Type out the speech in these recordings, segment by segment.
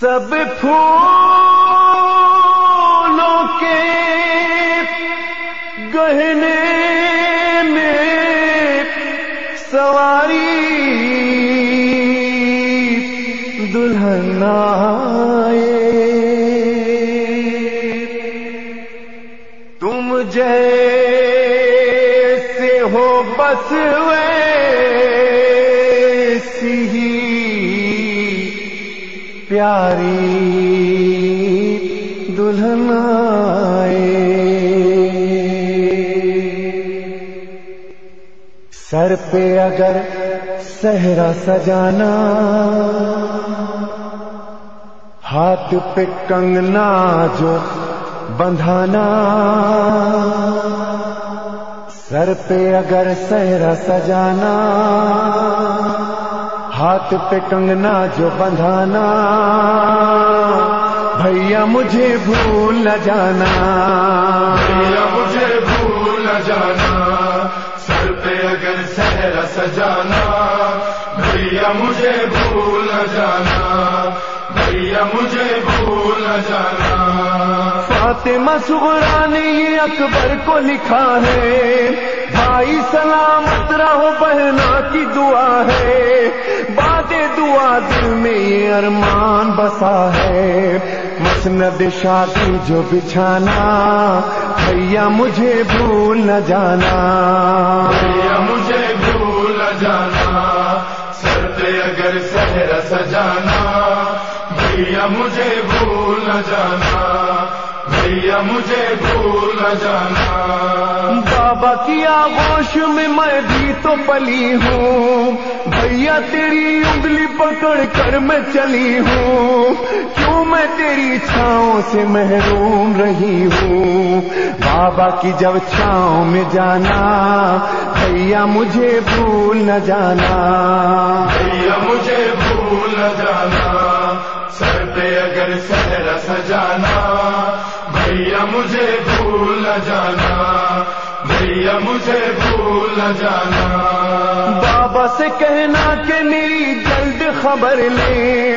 سب پھولوں کے گہنے میں سواری دلہن آئے تم جیسے ہو بس ویسی ہی پیاری دلہن آئے۔ سر پہ اگر صحرا سجانا، ہاتھ پہ کنگنا جو بندھانا۔ سر پہ اگر صحرا سجانا ہاتھ پہ کنگنا جو بندھانا بھیا مجھے بھول نہ جانا۔ بھیا مجھے بھول نہ جانا سر پہ اگر سہرا سجانا۔ بھیا مجھے بھول نہ جانا بھیا مجھے بھول نہ جانا۔ فاطمہ سغرا نے یہ اکبر کو لکھا ہے۔ بھائی سلامت رہو بہنا کی دعا ہے۔ ارمان بسا ہے۔ مسند شادی جو بچھانا، بھیا مجھے بھول نہ جانا۔ بھیا مجھے بھول نہ جانا، سر پہ اگر سہرا سجانا۔ بھیا مجھے بھول نہ جانا، بھیا مجھے بھول نہ جانا۔ بابا کی آغوش میں میں بھی تو پلی ہوں بھیا تیری انگلی پکڑ کر میں چلی ہوں کیوں میں تیری چھاؤں سے محروم رہی ہوں بابا کی جب چھاؤں میں جانا بھیا مجھے بھول نہ جانا بھیا مجھے بھول نہ جانا سر پہ اگر سہرا سجانا بھیا مجھے بھول نہ جانا بھیا مجھے بھول نہ جانا۔ بابا سے کہنا کہ میری جلد خبر لے۔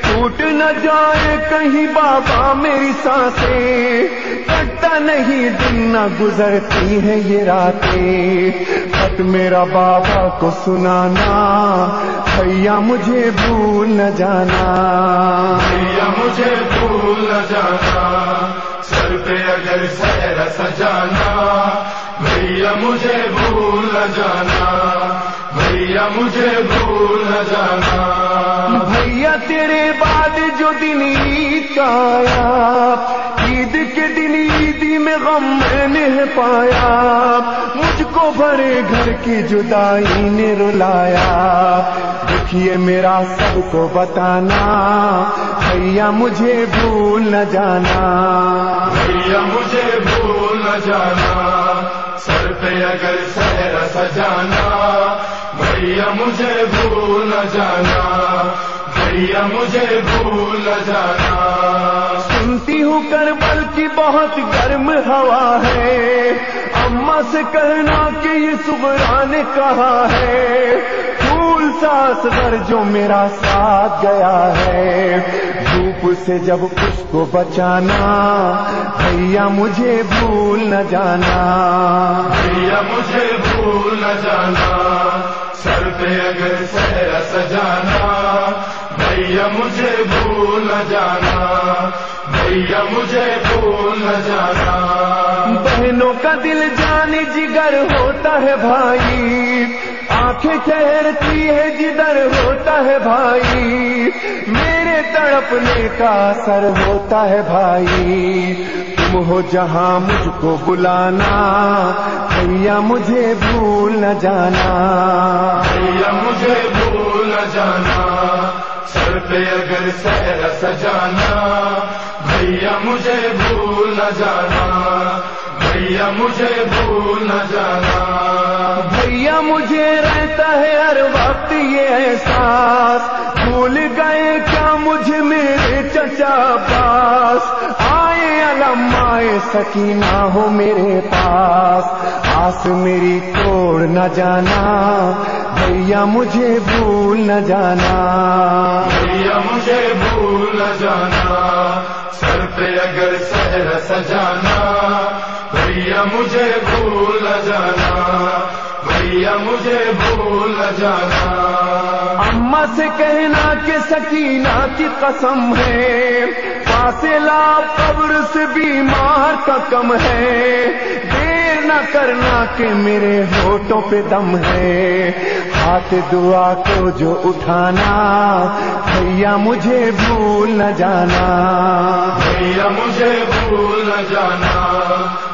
ٹوٹ نہ جائے کہیں بابا میری سانسیں۔ کٹتا نہیں دن نہ گزرتی ہے یہ راتیں۔ خط میرا بابا کو سنانا بھیا مجھے بھول نہ جانا۔ بھیا مجھے بھول نہ جانا۔ سر پہ اگر سہرا سجانا بھیا مجھے بھول نہ جانا بھیا مجھے بھول نہ جانا۔ بھیا تیرے بعد جو دن عید کا آیا عید کے دن عیدی میں غم میں نے پایا۔ مجھ کو بھرے گھر کی جدائی نے رلایا۔ دیکھیے میرا سب کو بتانا بھیا مجھے بھول نہ جانا۔ بھیا مجھے بھول نہ جانا۔ سر پہ اگر سہرا سجانا، بھیا مجھے بھول نہ جانا، بھیا مجھے بھول نہ جانا۔ سنتی ہوں کربل کی بہت گرم ہوا ہے۔ اما سے کہنا کہ یہ سبرا نے کہا ہے؟ پھول ساس گھر جو میرا ساتھ گیا ہے۔ دھوپ سے جب اس کو بچانا بھیا مجھے بھول نہ جانا۔ بھیا مجھے بھول نہ جانا۔ سر پہ اگر سہرا سجانا بھیا مجھے بھول نہ جانا۔ بھیا مجھے بھول نہ جانا۔ بہنوں کا دل جان جگر ہوتا ہے بھائی۔ آنکھیں ٹھہرتی ہے جدھر ہوتا ہے بھائی۔ تڑپنے کا اثر ہوتا ہے بھائی۔ تم ہو جہاں مجھ کو بلانا بھیا مجھے بھول نہ جانا۔ بھیا مجھے بھول نہ جانا سر پہ اگر سہرا سجانا۔ بھیا مجھے بھول نہ جانا بھیا مجھے بھول نہ جانا۔ بھیا مجھے رہتا ہے ہر وقت یہ احساس۔ میرے چچا پاس آئے علم آئے سکینہ ہو میرے پاس۔ آس میری توڑ نہ جانا۔ بھیا مجھے بھول نہ جانا۔ بھیا مجھے بھول نہ جانا۔ سر پہ اگر سہر سجانا۔ بھیا مجھے بھول جانا۔ بھیا مجھے بھول جانا۔ اما سے کہنا کہ سکینہ کی قسم ہے۔ فاصلہ قبر سے بیمار کا کم ہے۔ دیر نہ کرنا کہ میرے ہوٹوں پہ دم ہے۔ ہاتھ دعا کو جو اٹھانا بھیا مجھے بھول نہ جانا۔ بھیا مجھے بھول جانا۔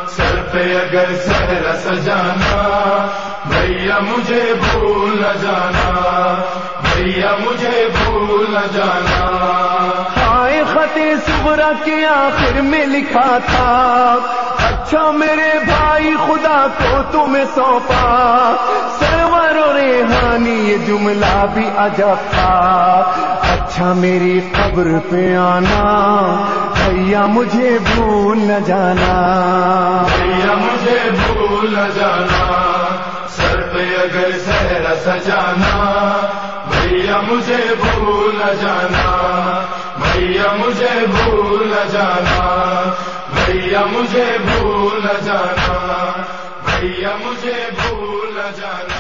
سر پہ اگر سہر سجانا بھیا مجھے بھول جانا بھیا مجھے بھول جانا۔ ہائے خط صبرا کے آخر میں لکھا تھا اچھا میرے بھائی خدا کو تمہیں سونپا۔ سرور و ریحانی یہ جملہ بھی عجب تھا۔ اچھا میری قبر پہ آنا بھیا مجھے بھول نہ جانا۔ بھیا مجھے بھول جانا۔ سر پہ اگر سہرا سجانا بھیا مجھے بھول جانا بھیا مجھے بھول جانا بھیا مجھے بھول جانا بھیا مجھے بھول جانا۔